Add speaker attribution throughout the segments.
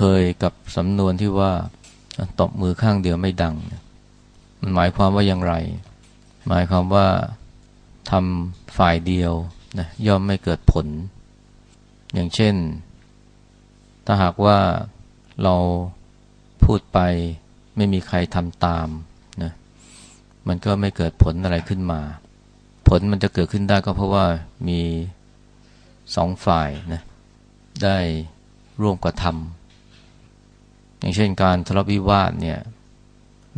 Speaker 1: เคยกับสำนวนที่ว่าตบมือข้างเดียวไม่ดัง มันหมายความว่าอย่างไร หมายความว่าทำฝ่ายเดียวนะย่อมไม่เกิดผล อย่างเช่น ถ้าหากว่าเราพูดไปไม่มีใครทำตามนะมันก็ไม่เกิดผลอะไรขึ้นมา ผลมันจะเกิดขึ้นได้ก็เพราะว่ามีสองฝ่ายนะได้ร่วมกระทำ อย่างเช่นการทะเลาะวิวาทเนี่ย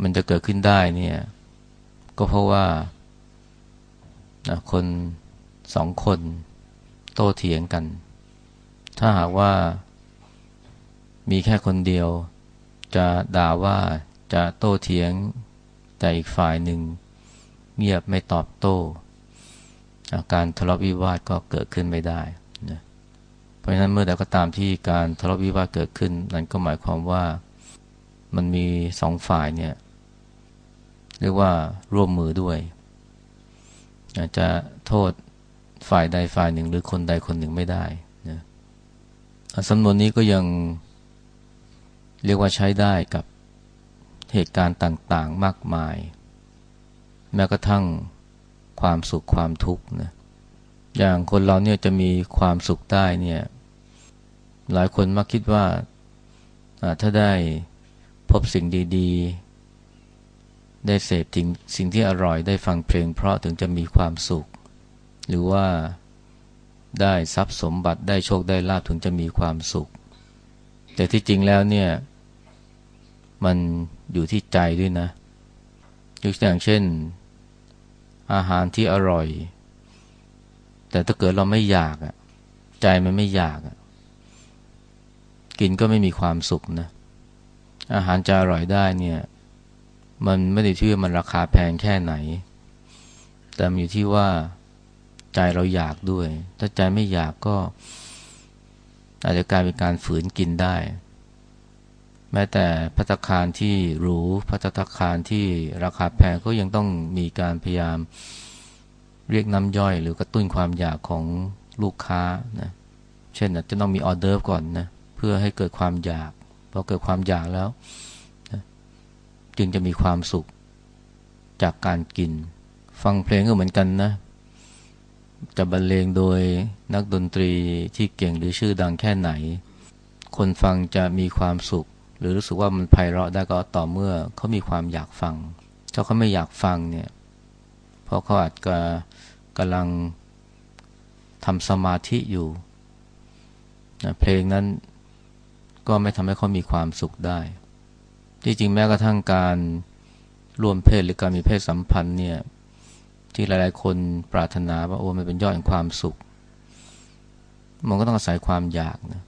Speaker 1: มันจะเกิดขึ้นได้เนี่ย ก็เพราะว่านะคนสองคนโต้เถียงกัน ถ้าหากว่ามีแค่คนเดียว จะด่าว่าจะโต้เถียง แต่อีกฝ่ายหนึ่ง เงียบไม่ตอบโต้ อาการทะเลาะวิวาทก็เกิดขึ้นไม่ได้ เพราะฉะนั้นเมื่อใดก็ตามที่การทะเลาะวิวาทเกิดขึ้น นั่นก็หมายความว่ามันมีสองฝ่ายเนี่ยเรียกว่าร่วมมือด้วยอาจจะโทษฝ่ายใดฝ่ายหนึ่ง หรือคนใดคนหนึ่งไม่ได้นะสำนวนนี้ก็ยังเรียกว่าใช้ได้กับเหตุการณ์ต่างๆมากมาย แม้กระทั่งความสุขความทุกข์นะอย่างคนเราเนี่ยจะมีความสุขได้เนี่ย หลายคนมักคิดว่าถ้าได้พบสิ่งดีๆ ได้เสพสิ่งสิ่งที่อร่อยได้ฟังเพลงเพราะถึงจะมีความสุข หรือว่าได้ทรัพย์สมบัติได้โชคได้ลาภถึงจะมีความสุข แต่ที่จริงแล้วเนี่ย มันอยู่ที่ใจด้วยนะยกตัวอย่างเช่น อาหารที่อร่อย แต่ถ้าเกิดเราไม่อยากอะใจมันไม่อยากอะ กินก็ไม่มีความสุขนะอาหารจะอร่อยได้เนี่ย มันไม่ได้ที่ว่ามันราคาแพงแค่ไหน แต่มันอยู่ที่ว่าใจเราอยากด้วย ถ้าใจไม่อยากก็ อาจจะกลายเป็นการฝืนกินได้ แม้แต่พัตคารที่หรูพัตคารที่ราคาแพงก็ยังต้องมีการพยายามเรียกน้ำย่อย หรือกระตุ้นความอยากของลูกค้านะ เช่นจะต้องมีออเดอร์ก่อนนะเพื่อให้เกิดความอยากพอเกิดความอยากแล้ว จึงจะมีความสุขจากการกิน ฟังเพลงก็เหมือนกันนะ จะบรรเลงโดยนักดนตรีที่เก่งหรือชื่อดังแค่ไหน คนฟังจะมีความสุข หรือรู้สึกว่ามันไพเราะได้ก็ต่อเมื่อเขามีความอยากฟังถ้าเขาไม่อยากฟังเนี่ย เพราะเขาอาจจะกำลังทำสมาธิอยู่นะเพลงนั้น ก็ไม่ทำให้เขามีความสุขได้ ที่จริงแม้กระทั่งการร่วมเพศหรือการมีเพศสัมพันธ์เนี่ยที่หลายๆ คนปรารถนาว่าโอ้มันเป็นยอดแห่งความสุข มันก็ต้องอาศัยความอยากนะ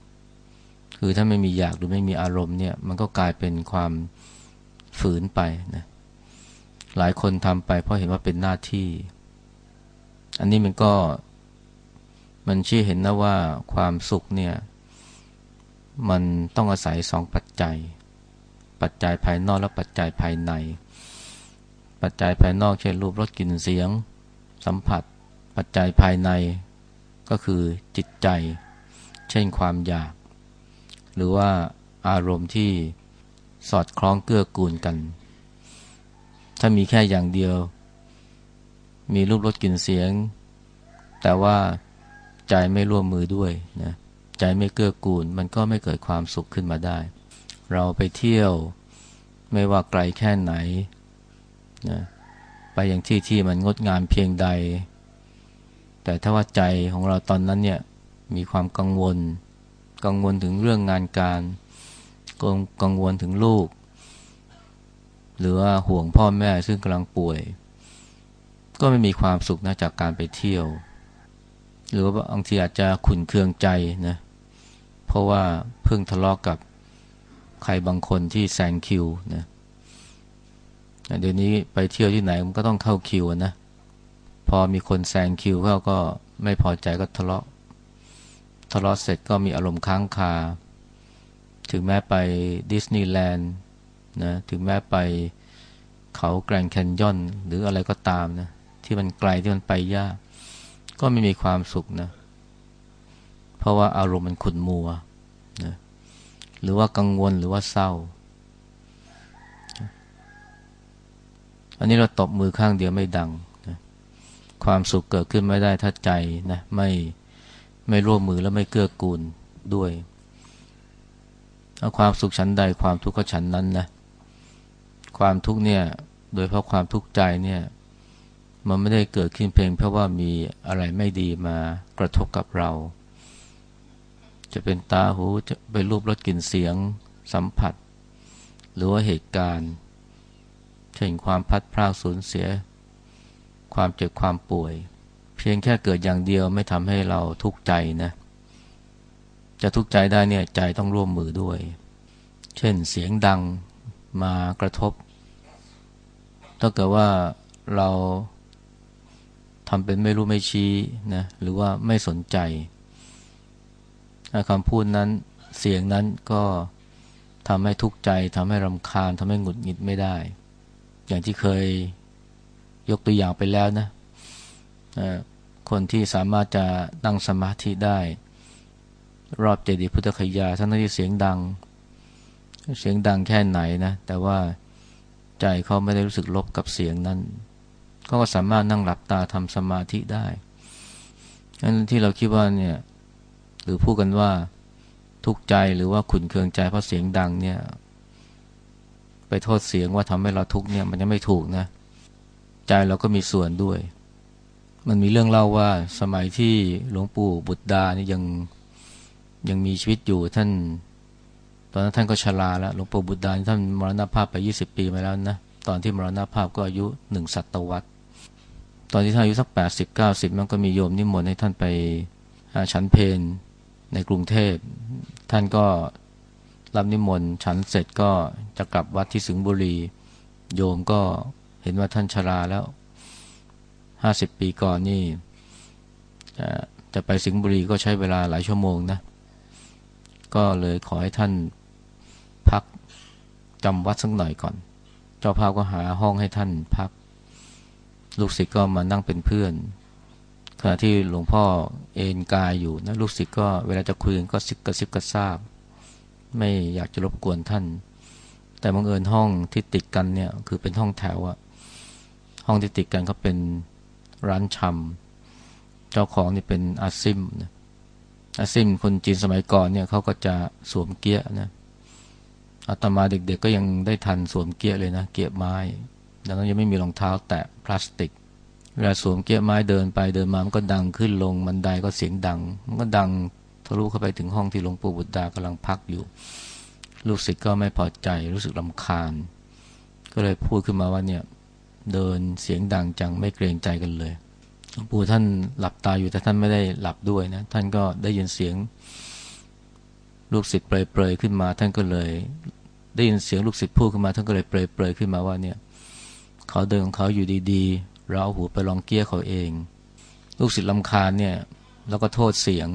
Speaker 1: คือถ้าไม่มีอยากหรือไม่มีอารมณ์เนี่ย มันก็กลายเป็นความฝืนไปนะหลายคนทำไปเพราะเห็นว่าเป็นหน้าที่ อันนี้มันก็มันชี้เห็นนะว่าความสุขเนี่ย มันต้องอาศัยสองปัจจัย ปัจจัยภายนอกและปัจจัยภายใน ปัจจัยภายนอกเช่นรูปรสกลิ่นเสียง สัมผัส ปัจจัยภายในก็คือจิตใจ เช่นความอยาก หรือว่าอารมณ์ที่สอดคล้องเกื้อกูลกัน ถ้ามีแค่อย่างเดียว มีรูปรสกลิ่นเสียง แต่ว่าใจไม่ร่วมมือด้วยนะ ใจไม่เกื้อกูล มันก็ไม่เกิดความสุขขึ้นมาได้ เราไปเที่ยวไม่ว่าไกลแค่ไหนนะไปอย่างที่ที่มันงดงามเพียงใด แต่ถ้าว่าใจของเราตอนนั้นเนี่ยมีความกังวล กังวลถึงเรื่องงานการกังวลถึงลูก หรือว่าห่วงพ่อแม่ซึ่งกำลังป่วย ก็ไม่มีความสุขนะจากการไปเที่ยว หรือว่าบางทีอาจจะขุนเคืองใจนะ เพราะว่าเพิ่งทะเลาะกกับใครบางคนที่แซงคิวนะเดี๋ยวนี้ไปเที่ยวที่ไหนมันก็ต้องเข้าคิวนะ พอมีคนแซงคิวเขาก็ไม่พอใจก็ทะเลาะ ทะเลาะเสร็จก็มีอารมณ์ค้างคา ถึงแม้ไปดิสนีย์แลนด์นะ ถึงแม้ไปเขาแกรนแคนยอน หรืออะไรก็ตามนะ ที่มันไกลที่มันไปยาก ก็ไม่มีความสุขนะเราะว่าอารมณ์มันขุ่นมัวหรือว่ากังวลหรือว่าเศร้า อันนี้เราตบมือข้างเดียวไม่ดังนะความสุขเกิดขึ้นไม่ได้ถ้าใจนะไม่ไม่ร่วมมือและไม่เกื้อกูลด้วยความสุขชั้นใดความทุกข์ก็ชั้นนั้นนะความทุกข์เนี่ยโดยเพราะความทุกข์ใจเนี่ยมันไม่ได้เกิดขึ้นเพียงเพราะว่ามีอะไรไม่ดีมากระทบกับเรา จะเป็นตาหูจะไปรูปรสกลิ่นเสียงสัมผัส หรือว่าเหตุการณ์เช่นความพัดพรากสูญเสีย ความเจ็บความป่วย เพียงแค่เกิดอย่างเดียวไม่ทำให้เราทุกข์ใจนะจะทุกข์ใจได้เนี่ยใจต้องร่วมมือด้วย เช่นเสียงดังมากระทบ ถ้าเกิดว่าเราทำเป็นไม่รู้ไม่ชี้นะหรือว่าไม่สนใจ คำพูดนั้นเสียงนั้นก็ทำให้ทุกข์ใจทำให้รำคาญทำให้หงุดหงิดไม่ได้ อย่างที่เคยยกตัวอย่างไปแล้วนะคนที่สามารถจะนั่งสมาธิได้ รอบเจดีย์พุทธคยาทั้งที่เสียงดัง เสียงดังแค่ไหนนะ แต่ว่าใจเขาไม่ได้รู้สึกลบกับเสียงนั้นเขาก็สามารถนั่งหลับตาทำสมาธิได้อันที่เราคิดว่าเนี่ย หรือพูดกันว่าทุกข์ใจหรือว่าขุนเคืองใจเพราะเสียงดังเนี่ย ไปโทษเสียงว่าทำให้เราทุกข์เนี่ยมันยังไม่ถูกนะ ใจเราก็มีส่วนด้วย มันมีเรื่องเล่าว่าสมัยที่หลวงปู่บุตรดานี่ยังยังมีชีวิตอยู่ท่าน ตอนนั้นท่านก็ชราแล้วหลวงปู่บุตรดาท่านมรณภาพไปยี่สิบปีมาแล้วนะตอนที่มรณภาพก็อายุหนึ่งศตวรรษตอนที่ท่านอายุสักแปดสิบเก้าสิบมันก็มีโยมนิมนต์ให้ท่านไปฉันเพน ในกรุงเทพ ท่านก็รับนิมนต์ฉันเสร็จก็จะกลับวัดที่สิงห์บุรี โยมก็เห็นว่าท่านชราแล้วห้าสิบปีก่อนนี่จะไปสิงห์บุรีก็ใช้เวลาหลายชั่วโมงนะ ก็เลยขอให้ท่านพักจำวัดสักหน่อยก่อน เจ้าภาพก็หาห้องให้ท่านพัก ลูกศิษย์ก็มานั่งเป็นเพื่อน ขณะที่หลวงพ่อเอนกายอยู่นะลูกศิษย์ก็เวลาจะคุยกันก็ซิบกระซิบกระซาบ ไม่อยากจะรบกวนท่าน แต่บังเอิญห้องที่ติดกันเนี่ยคือเป็นห้องแถวอะห้องที่ติดกันเขาเป็นร้านชำเจ้าของนี่เป็นอาซิมนะอาซิมคนจีนสมัยก่อนเนี่ยเขาก็จะสวมเกี้ยนะอาตมาเด็กๆก็ยังได้ทันสวมเกี้ยเลยนะ เกี้ยไม้ ดังนั้นยังไม่มีรองเท้าแตะพลาสติก เวลาสวมเกี้ยไม้เดินไปเดินมามันก็ดังขึ้นลงมันไดก็เสียงดัง มันก็ดังทะลุเข้าไปถึงห้องที่หลวงปู่บุตรดากำลังพักอยู่ ลูกศิษย์ก็ไม่พอใจรู้สึกลำคาญ ก็เลยพูดขึ้นมาว่าเนี่ยเดินเสียงดังจังไม่เกรงใจกันเลยหลวงปู่ท่านหลับตาอยู่แต่ท่านไม่ได้หลับด้วยนะ ท่านก็ได้ยินเสียง ลูกศิษย์เปรยๆขึ้นมา ท่านก็เลย ได้ยินเสียงลูกศิษย์พูดขึ้นมา ท่านก็เลยเปรยๆขึ้นมาว่าเนี่ย เขาเดินของเขาอยู่ดีๆ เราเอาหูไปลองเกี้ยเขาเอง ลูกศิษย์ลำคาญเนี่ยแล้วก็โทษเสียง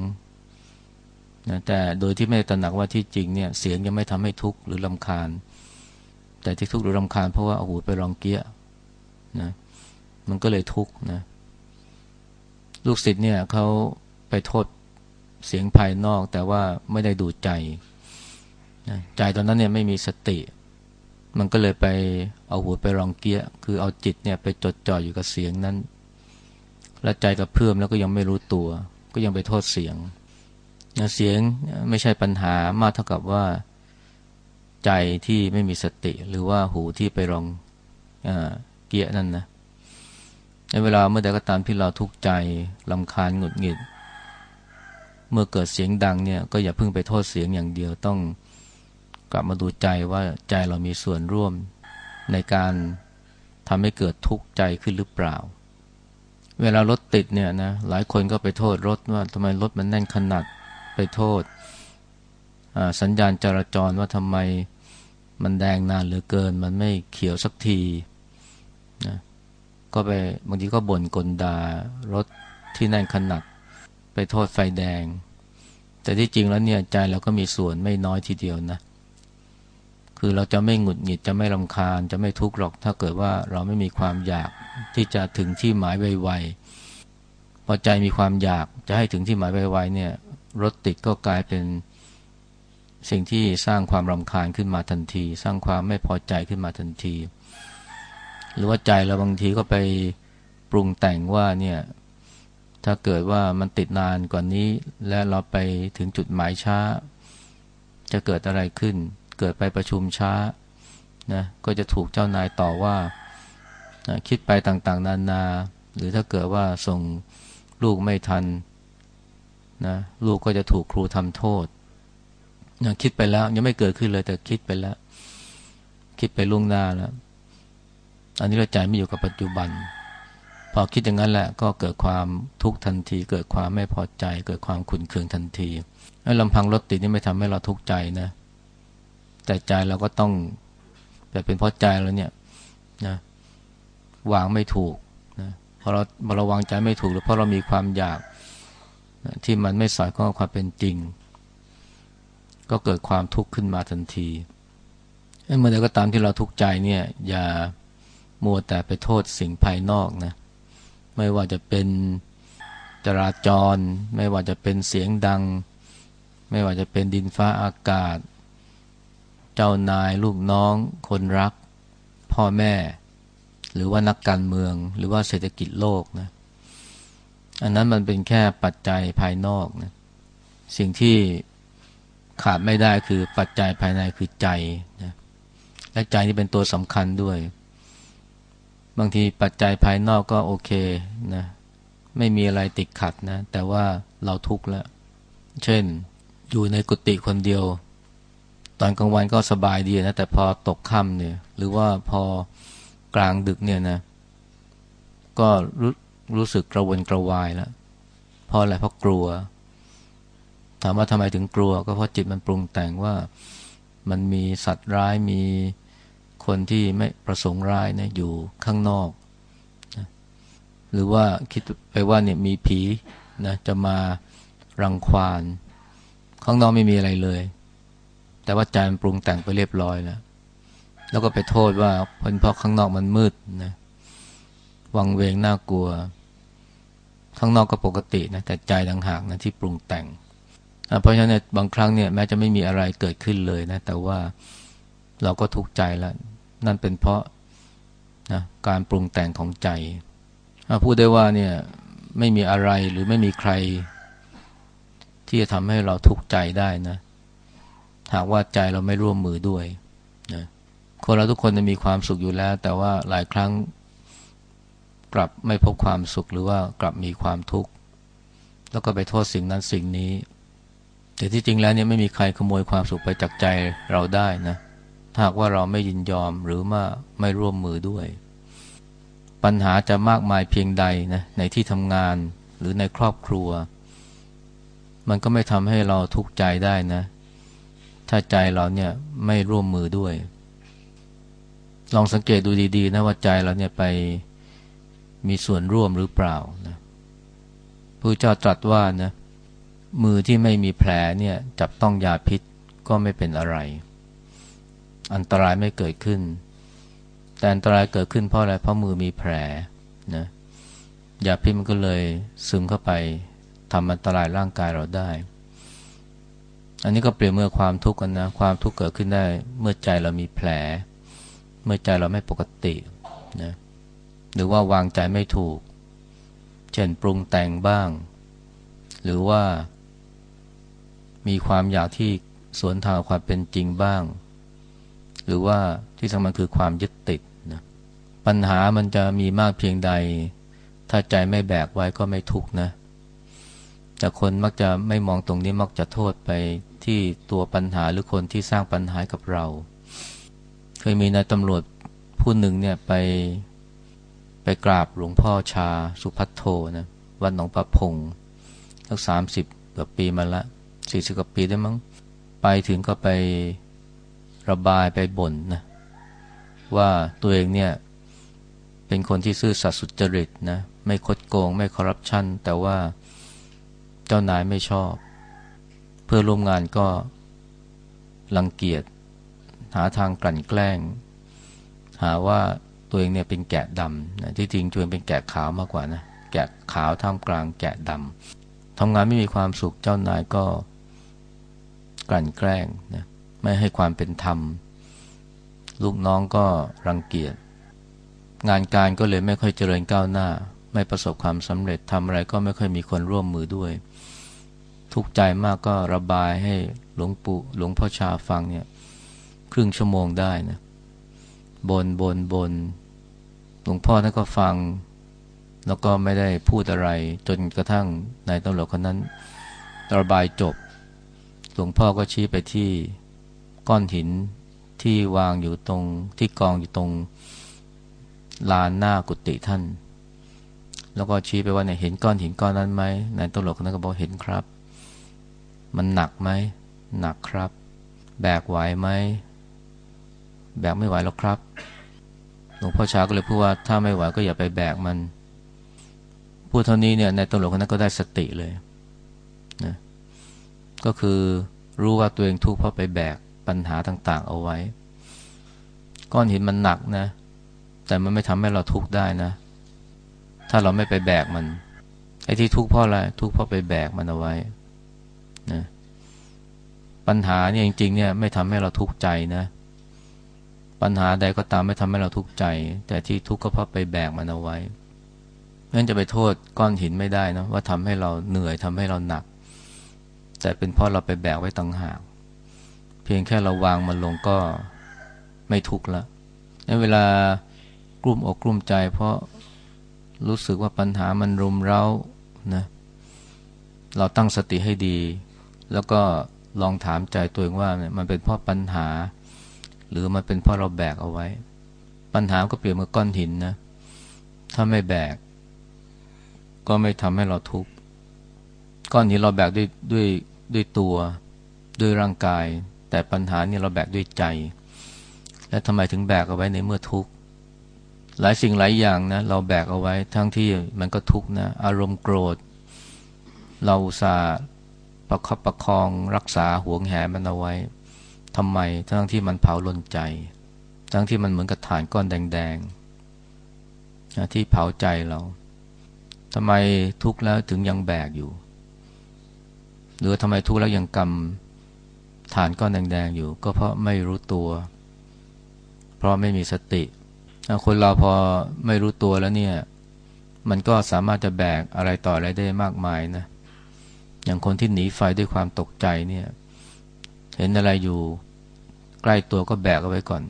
Speaker 1: นะแต่โดยที่ไม่ตระหนักว่าที่จริงเนี่ยเสียงยังไม่ทำให้ทุกข์หรือลำคาญ แต่ที่ทุกข์หรือลำคาญเพราะว่าเอาหูไปลองเกี้ยนะมันก็เลยทุกข์นะลูกศิษย์เนี่ยเขาไปโทษเสียงภายนอกแต่ว่าไม่ได้ดูใจ ใจตอนนั้นเนี่ยไม่มีสติ มันก็เลยไปเอาหัวไปรองเกียคือเอาจิตเนี่ยไปจดจ่ออยู่กับเสียงนั้น และใจกับเพื่อมแล้วก็ยังไม่รู้ตัว ก็ยังไปโทษเสียงเสียงไม่ใช่ปัญหามากเท่ากับว่า ใจที่ไม่มีสติ หรือว่าหูที่ไปรองอเกียนั่นนะในเวลาเมื่อใดก็ตามที่เราทุกข์ใจลำคาญหงุดหงิด เมื่อเกิดเสียงดังเนี่ยก็อย่าเพิ่งไปโทษเสียงอย่างเดียวต้อง กลับมาดูใจว่าใจเรามีส่วนร่วม ในการทำให้เกิดทุกข์ใจขึ้นหรือเปล่า เวลารถติดเนี่ยนะหลายคนก็ไปโทษรถว่าทำไมรถมันแน่นขนาดไปโทษ สัญญาณจราจรว่าทำไมมันแดงนานเหลือเกิน มันไม่เขียวสักทีนะก็ไปบางทีก็บ่นกลดารถที่แน่นขนาดไปโทษไฟแดง แต่ที่จริงแล้วเนี่ยใจเราก็มีส่วนไม่น้อยทีเดียวนะ คือเราจะไม่หงุดหงิดจะไม่รำคาญจะไม่ทุกข์หรอก ถ้าเกิดว่าเราไม่มีความอยากที่จะถึงที่หมายไวๆพอใจมีความอยากจะให้ถึงที่หมายไวๆเนี่ยรถติดก็กลายเป็นสิ่งที่สร้างความรำคาญขึ้นมาทันที สร้างความไม่พอใจขึ้นมาทันที หรือว่าใจเราบางทีก็ไปปรุงแต่งว่าเนี่ยถ้าเกิดว่ามันติดนานกว่านี้ และเราไปถึงจุดหมายช้า จะเกิดอะไรขึ้น เกิดไปประชุมช้านะก็จะถูกเจ้านายต่อว่านะคิดไปต่างๆ นานา หรือถ้าเกิดว่าส่งลูกไม่ทันนะลูกก็จะถูกครูทำโทษนะคิดไปแล้วยังไม่เกิดขึ้นเลยแต่คิดไปแล้ว คิดไปล่วงหน้าแล้วอันนี้เราใจไม่อยู่กับปัจจุบัน พอคิดอย่างนั้นแหละก็เกิดความทุกข์ทันที เกิดความไม่พอใจ เกิดความขุนเคืองทันทีไอ้ลำพังรถติดนี่ไม่ทำให้เราทุกข์ใจนะ แต่ใจเราก็ต้อง แต่เป็นเพราะใจเราเนี่ยนะวางไม่ถูกนะพอเราพอเราวางใจไม่ถูกหรือเพราะเรามีความอยากนะที่มันไม่สอดคล้องกับความเป็นจริง ก็เกิดความทุกข์ขึ้นมาทันทีเมื่อใดก็ตามที่เราทุกข์ใจเนี่ยอย่ามัวแต่ไปโทษสิ่งภายนอกนะไม่ว่าจะเป็นจราจร ไม่ว่าจะเป็นเสียงดัง ไม่ว่าจะเป็นดินฟ้าอากาศ เจ้านายลูกน้อง คนรัก พ่อแม่ หรือว่านักการเมือง หรือว่าเศรษฐกิจโลกนะอันนั้นมันเป็นแค่ปัจจัยภายนอกนะสิ่งที่ขาดไม่ได้คือปัจจัยภายในคือใจนะและใจนี่เป็นตัวสำคัญด้วย บางทีปัจจัยภายนอกก็โอเคนะไม่มีอะไรติดขัดนะ แต่ว่าเราทุกข์แล้ว เช่น อยู่ในกุฏิคนเดียว ตอนกลางวันก็สบายดีนะแต่พอตกค่ำเนี่ย หรือว่าพอกลางดึกเนี่ยนะ ก็รู้รู้สึกกระวนกระวายแล้วเพราะอะไรเพราะกลัว ถามว่าทำไมถึงกลัว ก็เพราะจิตมันปรุงแต่งว่ามันมีสัตว์ร้ายมีคนที่ไม่ประสงค์ร้ายนะอยู่ข้างนอกนะหรือว่าคิดไปว่าเนี่ยมีผีนะจะมารังควาน ข้างนอกไม่มีอะไรเลย แต่ว่าใจมันปรุงแต่งไปเรียบร้อยแล้ว แล้วก็ไปโทษว่าเพราะข้างนอกมันมืดนะวังเวงน่ากลัว ข้างนอกก็ปกตินะแต่ใจต่างหากนะที่ปรุงแต่ง เพราะฉะนั้นบางครั้งเนี่ยแม้จะไม่มีอะไรเกิดขึ้นเลยนะ แต่ว่าเราก็ทุกข์ใจแล้วนั่นเป็นเพราะนะการปรุงแต่งของใจพูดได้ว่าเนี่ยไม่มีอะไรหรือไม่มีใคร ที่จะทำให้เราทุกข์ใจได้นะ หากว่าใจเราไม่ร่วมมือด้วยนะคนเราทุกคนจะมีความสุขอยู่แล้ว แต่ว่าหลายครั้งกลับไม่พบความสุขหรือว่ากลับมีความทุกข์แล้วก็ไปโทษสิ่งนั้นสิ่งนี้ แต่ที่จริงแล้วเนี่ยไม่มีใครขโมยความสุขไปจากใจเราได้นะหากว่าเราไม่ยินยอมหรือว่าไม่ร่วมมือด้วย ปัญหาจะมากมายเพียงใดนะในที่ทำงานหรือในครอบครัว มันก็ไม่ทำให้เราทุกข์ใจได้นะ ถ้าใจเราเนี่ยไม่ร่วมมือด้วย ลองสังเกตดูดีๆนะว่าใจเราเนี่ยไปมีส่วนร่วมหรือเปล่านะพระเจ้าตรัสว่านะมือที่ไม่มีแผลเนี่ยจับต้องยาพิษก็ไม่เป็นอะไร อันตรายไม่เกิดขึ้น แต่อันตรายเกิดขึ้นเพราะอะไรเพราะมือมีแผลนะยาพิษมันก็เลยซึมเข้าไปทำอันตรายร่างกายเราได้ อันนี้ก็เปรียบเมื่อความทุกข์กันนะความทุกข์เกิดขึ้นได้ เมื่อใจเรามีแผล เมื่อใจเราไม่ปกตินะหรือว่าวางใจไม่ถูก เช่นปรุงแต่งบ้าง หรือว่า มีความอยากที่สวนทางความเป็นจริงบ้าง หรือว่าที่สำคัญคือความยึดติดนะปัญหามันจะมีมากเพียงใด ถ้าใจไม่แบกไว้ก็ไม่ทุกนะแต่คนมักจะไม่มองตรงนี้มักจะโทษไป ที่ตัวปัญหาหรือคนที่สร้างปัญหากับเรา เคยมีนายตำรวจผู้หนึ่งเนี่ยไปไปกราบหลวงพ่อชาสุพัทโทนะวัดหนองประพงสักสามสิบกว่าปีมาละสี่สิบกว่าปีได้มั้งไปถึงก็ไประบายไปบ่นนะว่าตัวเองเนี่ยเป็นคนที่ซื่อสัตย์สุจริตนะไม่คดโกง ไม่คอร์รัปชันแต่ว่าเจ้านายไม่ชอบ พื่อร่วมงานก็รังเกียจหาทางกลั่นแกล้ง หาว่าตัวเองเนี่ยเป็นแกะดำนะที่จริงตัวเองเป็นแกะขาวมากกว่านะแกะขาวท่ามกลางแกะดำทำงานไม่มีความสุขเจ้านายก็กลั่นแกล้งนะไม่ให้ความเป็นธรรม ลูกน้องก็รังเกียจงานการก็เลยไม่ค่อยเจริญก้าวหน้า ไม่ประสบความสำเร็จทำอะไรก็ไม่ค่อยมีคนร่วมมือด้วย ทุกใจมากก็ระบายให้หลวงปู่หลวงพ่อชาฟังเนี่ยครึ่งชั่วโมงได้นะบนบนบนหลวงพ่อท่านก็ฟัง แล้วก็ไม่ได้พูดอะไร จนกระทั่งนายตำรวจคนนั้นระบายจบ หลวงพ่อก็ชี้ไปที่ก้อนหินที่วางอยู่ตรงที่กองอยู่ตรงลานหน้ากุฏิท่าน แล้วก็ชี้ไปว่าเนี่ยเห็นก้อนหินก้อนนั้นไหมนายตำรวจคนนั้นก็บอกเห็นครับ มันหนักไหมหนักครับ แบกไหวไหมแบกไม่ไหวแล้วครับหลวงพ่อชาก็เลยพูดว่าถ้าไม่ไหวก็อย่าไปแบกมันพูดเท่านี้เนี่ยในตำรวจคนนั้นก็ได้สติเลยนะก็คือรู้ว่าตัวเองทุกข์เพราะไปแบกปัญหาต่าง ๆ เอาไว้ ก้อนหินมันหนักนะ แต่มันไม่ทำให้เราทุกข์ได้นะ ถ้าเราไม่ไปแบกมันไอ้ที่ทุกข์เพราะอะไรทุกข์เพราะไปแบกมันเอาไว้ ปัญหาเนี่ยจริงๆเนี่ยไม่ทำให้เราทุกข์ใจนะ ปัญหาใดก็ตามไม่ทำให้เราทุกข์ใจ แต่ที่ทุกข์ก็เพราะไปแบกมันเอาไว้งั้นจะไปโทษก้อนหินไม่ได้นะว่าทำให้เราเหนื่อยทำให้เราหนัก แต่เป็นเพราะเราไปแบกไว้ต่างหาก เพียงแค่เราวางมันลงก็ไม่ทุกข์ละในเวลากลุ่มอกกลุ่มใจเพราะรู้สึกว่าปัญหามันรุมเร้านะเราตั้งสติให้ดี แล้วก็ ลองถามใจตัวเองว่ามันเป็นเพราะปัญหา หรือมันเป็นเพราะเราแบกเอาไว้ ปัญหาก็เปรียบเหมือนก้อนหินนะ ถ้าไม่แบก ก็ไม่ทำให้เราทุกข์ก้อนหินเราแบกด้วยด้วยด้วยตัวด้วยร่างกาย แต่ปัญหานี่เราแบกด้วยใจ และทำไมถึงแบกเอาไว้ในเมื่อทุกข์หลายสิ่งหลายอย่างนะ เราแบกเอาไว้ทั้งที่มันก็ทุกข์นะ อารมณ์โกรธ เราสา ประคับประคองรักษาห่วงแหนมันเอาไว้ทำไมทั้งที่มันเผาลนใจ ทั้งที่มันเหมือนกับฐานก้อนแดงๆที่เผาใจเราทำไมทุกข์แล้วถึงยังแบกอยู่ หรือทำไมทุกข์แล้วยังกำฐานก้อนแดงๆอยู่ ก็เพราะไม่รู้ตัว เพราะไม่มีสติ คนเราพอไม่รู้ตัวแล้วเนี่ย มันก็สามารถจะแบกอะไรต่ออะไรได้มากมายนะ อย่างคนที่หนีไฟด้วยความตกใจเนี่ย เห็นอะไรอยู่ใกล้ตัวก็แบกเอาไว้ก่อน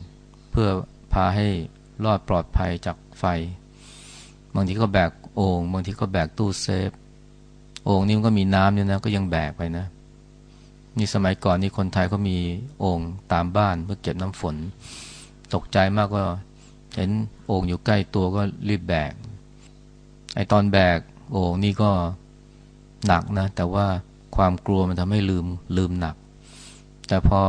Speaker 1: เพื่อพาให้รอดปลอดภัยจากไฟ บางทีก็แบกโอ่งบางทีก็แบกตู้เซฟโอ่งนี่มันก็มีน้ำอยู่นะก็ยังแบกไปนะนี่สมัยก่อนนี่คนไทยก็มีโอ่งตามบ้านเพื่อเก็บน้ำฝน ตกใจมากก็เห็นโอ่งอยู่ใกล้ตัวก็รีบแบกไอตอนแบกโอ่งนี่ก็ หนักนะ แต่ว่าความกลัวมันทำให้ลืมลืมหนัก แต่พอ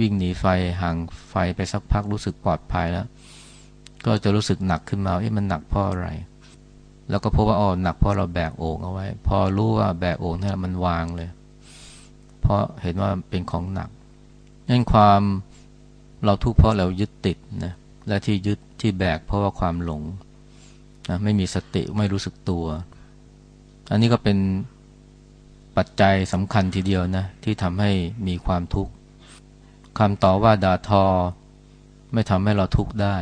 Speaker 1: วิ่งหนีไฟห่างไฟไปสักพักรู้สึกปลอดภัยแล้ว ก็จะรู้สึกหนักขึ้นมาเอ๊ะมันหนักเพราะอะไร แล้วก็พบว่าอ๋อหนักเพราะเราแบกโอ่งเอาไว้ พอรู้ว่าแบกโอ่งนี่มันวางเลย เพราะเห็นว่าเป็นของหนักนั่นความเราทุกข์เพราะเรายึดติดนะและที่ยึดที่แบกเพราะว่าความหลงนะไม่มีสติไม่รู้สึกตัว อันนี้ก็เป็น ปัจจัยสำคัญทีเดียวนะที่ทำให้มีความทุกข์คำต่อว่าด่าทอ ไม่ทำให้เราทุกข์ได้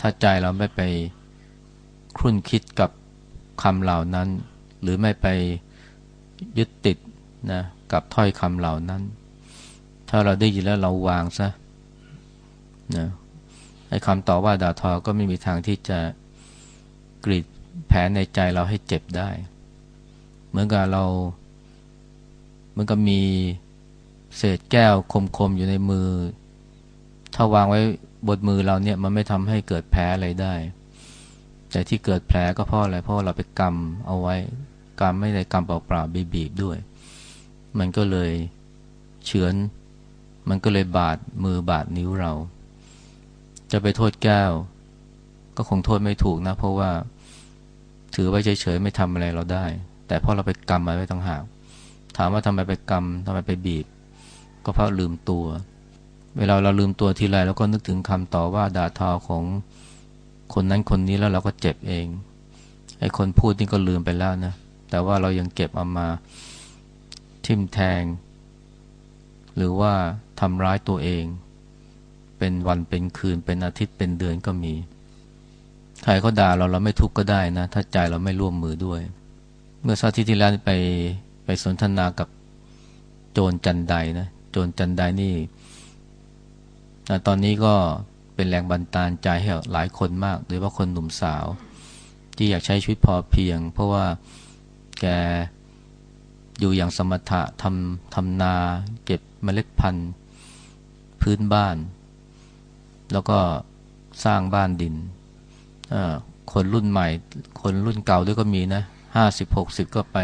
Speaker 1: ถ้าใจเราไม่ไปครุ่นคิดกับคำเหล่านั้น หรือไม่ไปยึดติดนะกับถ้อยคำเหล่านั้น ถ้าเราได้ยินแล้วเราวางซะนะไอ้คำต่อว่าด่าทอก็ไม่มีทางที่จะกรีดแผลในใจเราให้เจ็บได้ เหมือนกับเราเหมือนกับมีเศษแก้วคมๆอยู่ในมือ ถ้าวางไว้บนมือเราเนี่ยมันไม่ทำให้เกิดแผลอะไรได้ แต่ที่เกิดแผลก็เพราะอะไรเพราะเราไปกำเอาไว้กำไม่ได้กำเปล่าๆบีบๆด้วย มันก็เลยเฉือน มันก็เลยบาดมือบาดนิ้วเรา จะไปโทษแก้ว ก็คงโทษไม่ถูกนะ เพราะว่า ถือไว้เฉยๆไม่ทำอะไรเราได้ แต่พอเราไปกำมมาไว้ต่างหากถามว่าทำไมไปกำทำไมไปบีบ ก็เพราะลืมตัว เวลาเราลืมตัวทีไรเราก็นึกถึงคำต่อว่าด่าทอของคนนั้นคนนี้แล้วเราก็เจ็บเองไอ้คนพูดนี่ก็ลืมไปแล้วนะแต่ว่าเรายังเก็บเอามาทิ่มแทง หรือว่าทำร้ายตัวเอง เป็นวันเป็นคืนเป็นอาทิตย์เป็นเดือนก็มี ใครเขาด่าเราเราไม่ทุกข์ก็ได้นะ ถ้าใจเราไม่ร่วมมือด้วย เมื่อสัปดาห์ที่แล้วไปไปสนทนากับโจรจันไดนะโจรจันไดนี่ตอนนี้ก็เป็นแรงบันดาลใจให้หลายคนมากโดยว่าะคนหนุ่มสาว ที่อยากใช้ชีวิตพอเพียง เพราะว่าแกอยู่อย่างสมถะทำทำนา เก็บเมล็ดพันธุ์ พื้นบ้าน แล้วก็สร้างบ้านดินคนรุ่นใหม่ คนรุ่นเก่าด้วยก็มีนะ ห้าสิบหกสิบก็ไป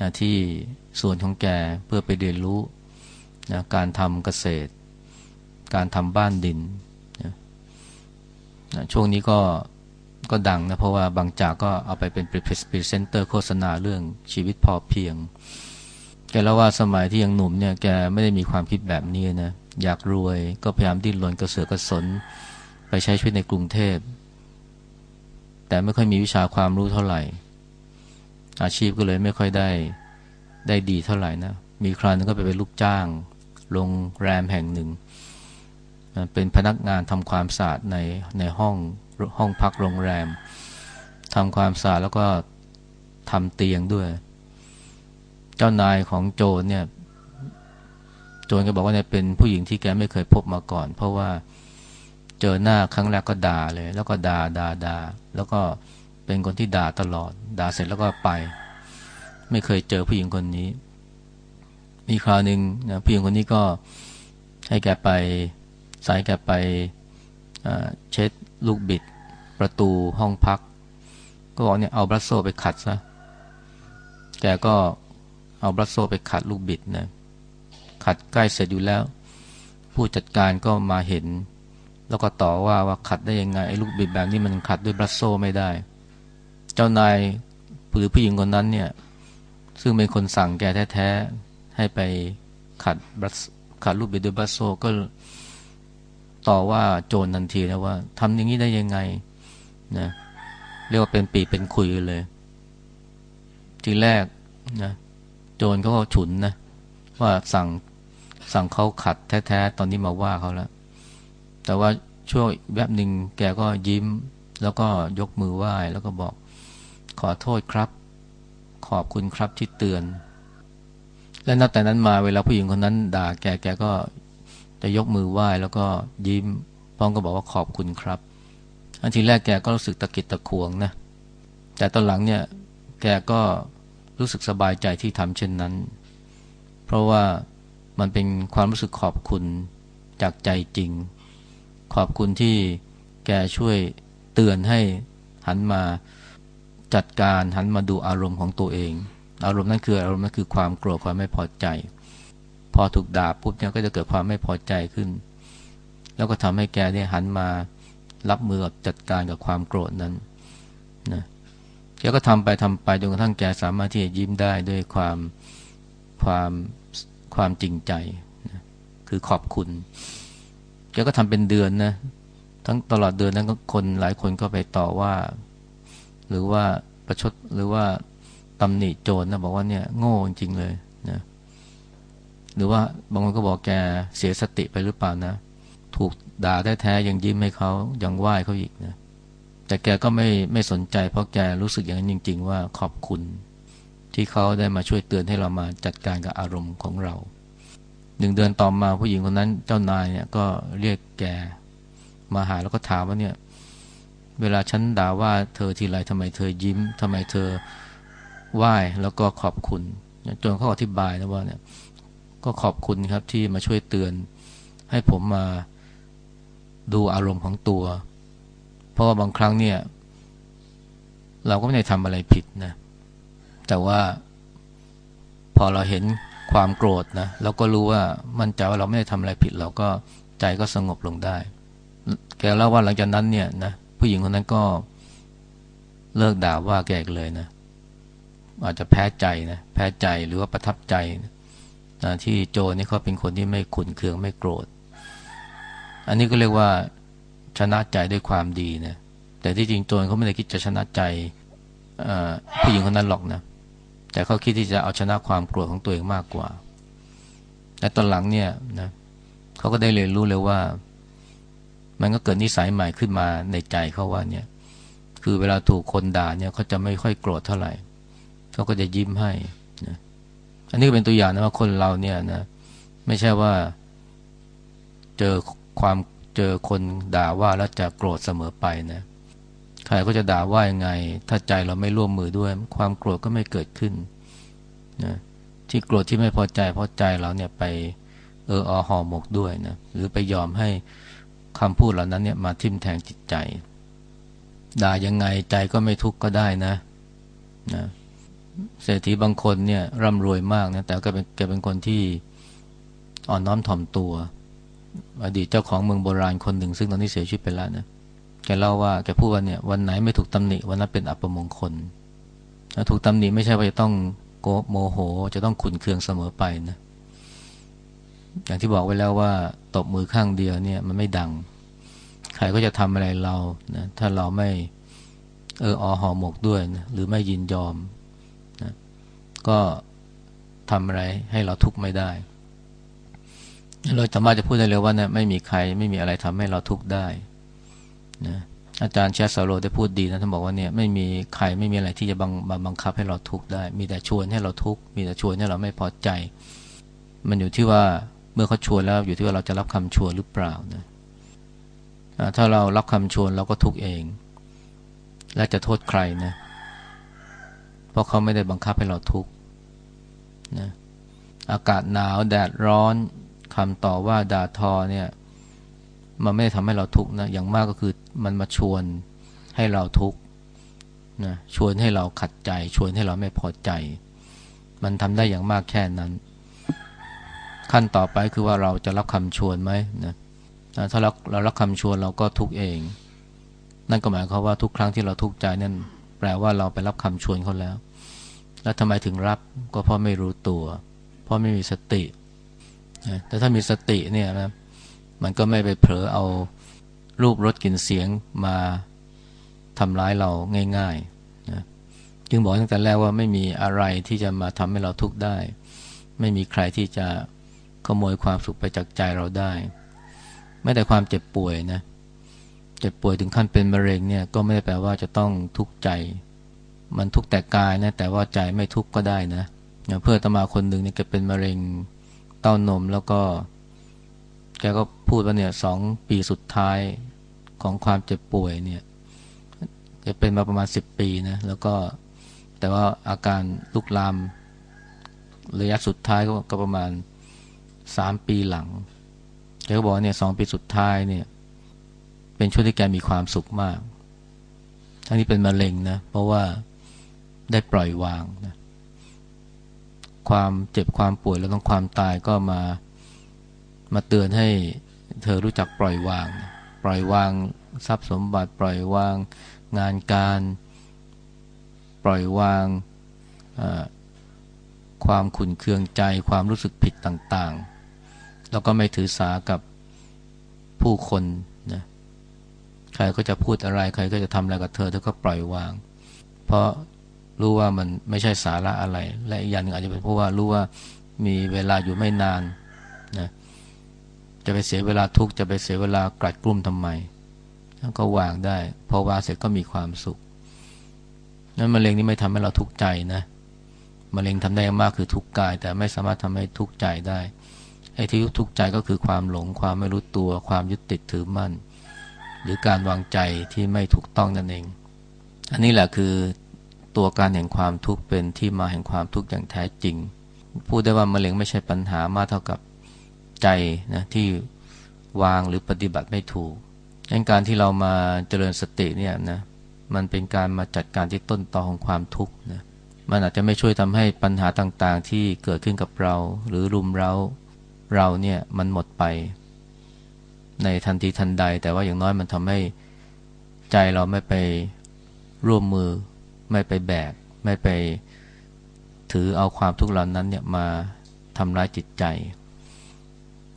Speaker 1: นะที่ส่วนของแกเพื่อไปเรียนรู้นะการทำเกษตร การทำบ้านดินนะนะช่วงนี้ก็ก็ดังนะเพราะว่าบางจากก็เอาไปเป็นพรีเซนเตอร์โฆษณาเรื่องชีวิตพอเพียง แกเล่าว่าสมัยที่ยังหนุ่มเนี่ยแกไม่ได้มีความคิดแบบนี้นะอยากรวยก็พยายามดิ้นรนกระเสือกกระสน ไปใช้ชีวิตในกรุงเทพ แต่ไม่ค่อยมีวิชาความรู้เท่าไหร่ อาชีพก็เลยไม่ค่อยได้ได้ดีเท่าไหร่นะ มีคราวนึงก็ไปเป็นลูกจ้างโรงแรมแห่งหนึ่ง เป็นพนักงานทำความสะอาดในในห้องห้องพักโรงแรมทำความสะอาดแล้วก็ทำเตียงด้วย เจ้านายของโจนเนี่ย โจนก็บอกว่าเนี่ยเป็นผู้หญิงที่แกไม่เคยพบมาก่อน เพราะว่าเจอหน้าครั้งแรกก็ด่าเลย แล้วก็ด่าด่าด่าแล้วก็ เป็นคนที่ด่าตลอด ด่าเสร็จแล้วก็ไป ไม่เคยเจอผู้หญิงคนนี้ มีคราวหนึ่งนะผู้หญิงคนนี้ก็ให้แกไปสายแกไปเช็ดลูกบิด ประตูห้องพัก ก็บอกเนี่ยเอาบรัสโซไปขัดซะแกก็เอาบรัสโซไปขัดลูกบิดนะขัดใกล้เสร็จอยู่แล้ว ผู้จัดการก็มาเห็น แล้วก็ต่อว่าว่าขัดได้ยังไงไอ้ลูกบิดแบบนี้มันขัดด้วยบรัสโซไม่ได้ เจ้านายหรือผู้หญิงคนนั้นเนี่ย ซึ่งเป็นคนสั่งแกแท้ๆ ให้ไปขัดบัสขัดลูกบิดด้วยบรัสโซก็ต่อว่าโจรทันทีนะว่าทำอย่างนี้ได้ยังไงนะเรียกว่าเป็นปีเป็นคุยเลย ทีแรกนะโจรเขาก็ฉุนนะว่าสั่งสั่งเขาขัดแท้ๆ ตอนนี้มาว่าเขาแล้วแต่ว่าช่วงแบบหนึ่งแกก็ยิ้ม แล้วก็ยกมือไหว้แล้วก็บอก ขอโทษครับ ขอบคุณครับที่เตือน และนับแต่นั้นมาเวลาผู้หญิงคนนั้น ด่าแกแกก็จะยกมือไหว้แล้วก็ยิ้มพร้อมก็บอกว่าขอบคุณครับ อันทีแรกแกก็รู้สึกตะกิดตะขวงนะ แต่ตอนหลังเนี่ยแกก็รู้สึกสบายใจที่ทำเช่นนั้น เพราะว่ามันเป็นความรู้สึกขอบคุณจากใจจริง ขอบคุณที่แกช่วยเตือนให้หันมา จัดการหันมาดูอารมณ์ของตัวเอง อารมณ์นั้นคืออารมณ์นั้นคือความโกรธความไม่พอใจ พอถูกด่าปุ๊บเนี่ยก็จะเกิดความไม่พอใจขึ้น แล้วก็ทำให้แกเนี่ยหันมารับมือกับจัดการกับความโกรธนั้นนะแกก็ทำไปทำไปจนกระทั่งแกสามารถที่จะยิ้มได้ด้วยความความความจริงใจนะคือขอบคุณแกก็ทำเป็นเดือนนะทั้งตลอดเดือนนั้นก็คนหลายคนก็ไปต่อว่า หรือว่าประชดหรือว่าตำหนิโจรนะบอกว่าเนี่ยโง่จริงเลยนะหรือว่าบางคนก็บอกแกเสียสติไปหรือเปล่านะ ถูกด่าแท้ๆยังยิ้มให้เขายังไหว้เขาอีกนะแต่แกก็ไม่ไม่สนใจ เพราะแกรู้สึกอย่างนั้นจริง ๆ ว่าขอบคุณ ที่เขาได้มาช่วยเตือนให้เรามาจัดการกับอารมณ์ของเราหนึ่งเดือนต่อมาผู้หญิงคนนั้นเจ้านายเนี่ยก็เรียกแกมาหาแล้วก็ถามว่าเนี่ย เวลาฉันด่าว่าเธอทีไรทำไมเธอยิ้มทำไมเธอไหว้แล้วก็ขอบคุณจนเขาอธิบายนะว่าเนี่ยก็ขอบคุณครับที่มาช่วยเตือน ให้ผมมาดูอารมณ์ของตัว เพราะว่าบางครั้งเนี่ย เราก็ไม่ได้ทำอะไรผิดนะ แต่ว่าพอเราเห็นความโกรธนะเราก็รู้ว่ามั่นใจว่าเราไม่ได้ทำอะไรผิด เราก็ใจก็สงบลงได้ แกเล่าว่าหลังจากนั้นเนี่ยนะ ผู้หญิงคนนั้นก็เลิกด่าว่าแกเลยนะ อาจจะแพ้ใจนะแพ้ใจหรือว่าประทับใจนะที่โจนี่เขาเป็นคนที่ไม่ขุนเคืองไม่โกรธ อันนี้ก็เรียกว่าชนะใจด้วยความดีนะแต่ที่จริงโจนเขาไม่ได้คิดจะชนะใจผู้หญิงคนนั้นหรอกนะแต่เขาคิดที่จะเอาชนะความโกรธของตัวเองมากกว่าแต่ตอนหลังเนี่ยนะเขาก็ได้เรียนรู้เลยว่า มันก็เกิดนิสัยใหม่ขึ้นมาในใจเขาว่าเนี่ย คือเวลาถูกคนด่าเนี่ยเขาจะไม่ค่อยโกรธเท่าไหร่เขาก็จะยิ้มให้นะอันนี้ก็เป็นตัวอย่างนะว่าคนเราเนี่ยนะไม่ใช่ว่า เจอความเจอคนด่าว่าแล้วจะโกรธเสมอไปนะใครก็จะด่าว่ายังไง ถ้าใจเราไม่ร่วมมือด้วย ความโกรธก็ไม่เกิดขึ้นนะที่โกรธที่ไม่พอใจเพราะใจเราเนี่ยไปเอออห่อหมกด้วยนะหรือไปยอมให้ คำพูดเหล่านั้นเนี่ยมาทิ่มแทงจิตใจ ด่ายังไงใจก็ไม่ทุกข์ก็ได้นะนะเศรษฐีบางคนเนี่ยร่ำรวยมากนะแต่ก็เป็นแกเป็นคนที่อ่อนน้อมถ่อมตัว อดีตเจ้าของเมืองโบราณคนหนึ่ง ซึ่งตอนนี้เสียชีวิตไปแล้วนะแกเล่าว่าแกพูดว่าเนี่ยวันไหนไม่ถูกตำหนิวันนั้นเป็นอัปมงคลถูกตำหนิไม่ใช่ว่าจะต้องโกโมโห จะต้องขุนเคืองเสมอไปนะ อย่างที่บอกไว้แล้วว่าตบมือข้างเดียวเนี่ยมันไม่ดัง ใครก็จะทำอะไรเรานะถ้าเราไม่เอออหอหมกด้วยนะหรือไม่ยินยอมนะก็ทำอะไรให้เราทุกข์ไม่ได้ เราสามารถจะพูดได้เลยว่านะไม่มีใครไม่มีอะไรทำให้เราทุกข์ได้นะอาจารย์เชสซาโลได้พูดดีนะท่านบอกว่าเนี่ยไม่มีใครไม่มีอะไรที่จะบังบังคับให้เราทุกข์ได้ มีแต่ชวนให้เราทุกข์มีแต่ชวนให้เราไม่พอใจ มันอยู่ที่ว่า มื่อเขาชวนแล้วอยู่ที่ว่าเราจะรับคำชวนหรือเปล่านะถ้าเรารับคำชวนเราก็ทุกเอง และจะโทษใครนะเพราะเขาไม่ได้บังคับให้เราทุกนะอากาศหนาวแดดร้อนคำต่อว่าด่าทอเนี่ย มันไม่ได้ทำให้เราทุกข์นะอย่างมากก็คือมันมาชวนให้เราทุกข์นะชวนให้เราขัดใจ ชวนให้เราไม่พอใจ มันทำได้อย่างมากแค่นั้น ขั้นต่อไปคือว่าเราจะรับคำชวนไหมนะถ้าเราเรารับคำชวนเราก็ทุกเอง นั่นก็หมายความว่าทุกครั้งที่เราทุกข์ใจนั่นแปลว่าเราไปรับคำชวนเขาแล้ว แล้วทำไมถึงรับก็เพราะไม่รู้ตัว เพราะไม่มีสติแต่ถ้ามีสติเนี่ยนะมันก็ไม่ไปเผลอเอารูปรสกลิ่นเสียงมาทำร้ายเราง่ายๆนะจึงบอกตั้งแต่แรกว่าไม่มีอะไรที่จะมาทำให้เราทุกข์ได้ ไม่มีใครที่จะ ขโมยความสุขไปจากใจเราได้ ไม่แต่ความเจ็บป่วยนะเจ็บป่วยถึงขั้นเป็นมะเร็งเนี่ยก็ไม่ได้แปลว่าจะต้องทุกข์ใจ มันทุกข์แต่กายนะแต่ว่าใจไม่ทุกข์ก็ได้นะเพื่อตมาคนหนึ่งเนี่ยแกเป็นมะเร็งเต้านมแล้วก็ แกก็พูดว่าเนี่ยสองปีสุดท้ายของความเจ็บป่วยเนี่ยจะเป็นมาประมาณสิบปีนะแล้วก็แต่ว่าอาการลุกลามระยะสุดท้ายก็ประมาณ สามปีหลังแกก็บอกเนี่ยสองปีสุดท้ายเนี่ย เป็นช่วงที่แกมีความสุขมาก ทั้งนี้เป็นมะเร็งนะเพราะว่าได้ปล่อยวางนะความเจ็บความป่วยแล้วต้องความตายก็มามาเตือนให้เธอรู้จักปล่อยวาง ปล่อยวางทรัพย์สมบัติ ปล่อยวางงานการ ปล่อยวางความขุนเคืองใจความรู้สึกผิดต่างๆ แล้วก็ไม่ถือสากับผู้คนนะใครก็จะพูดอะไร ใครก็จะทำอะไรกับเธอเธอก็ปล่อยวาง เพราะรู้ว่ามันไม่ใช่สาระอะไร และอีกอย่างนึงอาจจะเป็นเพราะว่ารู้ว่ามีเวลาอยู่ไม่นานนะจะไปเสียเวลาทุกจะไปเสียเวลากลัดกลุ่มทำไมก็วางได้ พอวางเสร็จก็มีความสุขนั้นมะเร็งนี้ไม่ทำให้เราทุกข์ใจนะมะเร็งทำได้มากคือทุกข์กาย แต่ไม่สามารถทำให้ทุกข์ใจได้ ไอ้ที่ทุกข์ใจก็คือความหลง ความไม่รู้ตัว ความยึดติดถือมั่น หรือการวางใจที่ไม่ถูกต้องนั่นเอง อันนี้แหละคือตัวการแห่งความทุกข์เป็นที่มาแห่งความทุกข์อย่างแท้จริง พูดได้ว่ามะเร็งไม่ใช่ปัญหามากเท่ากับใจนะที่วางหรือปฏิบัติไม่ถูกดังการที่เรามาเจริญสติเนี่ยนะมันเป็นการมาจัดการที่ต้นตอของความทุกข์นะมันอาจจะไม่ช่วยทำให้ปัญหาต่างๆ ที่เกิดขึ้นกับเรา หรือรุมเรา เราเนี่ยมันหมดไป ในทันทีทันใด แต่ว่าอย่างน้อยมันทำให้ใจเราไม่ไปร่วมมือ ไม่ไปแบก ไม่ไปถือเอาความทุกข์เหล่านั้นเนี่ยมาทำร้ายจิตใจ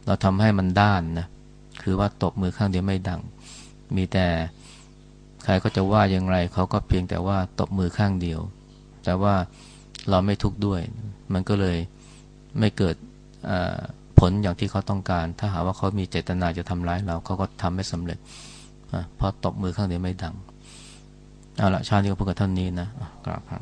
Speaker 1: เราทำให้มันด้านนะคือว่าตบมือข้างเดียวไม่ดัง มีแต่ใครก็จะว่าอย่างไรเขาก็เพียงแต่ว่าตบมือข้างเดียว แต่ว่าเราไม่ทุกข์ด้วย มันก็เลยไม่เกิด ผลอย่างที่เขาต้องการ ถ้าหาว่าเขามีเจตนาจะทำร้ายเราเขาก็ทำไม่สำเร็จเพราะตบมือข้างเดียวไม่ดังเอาละชาตินี้ก็พูดกับท่านนี้นะกราบครับ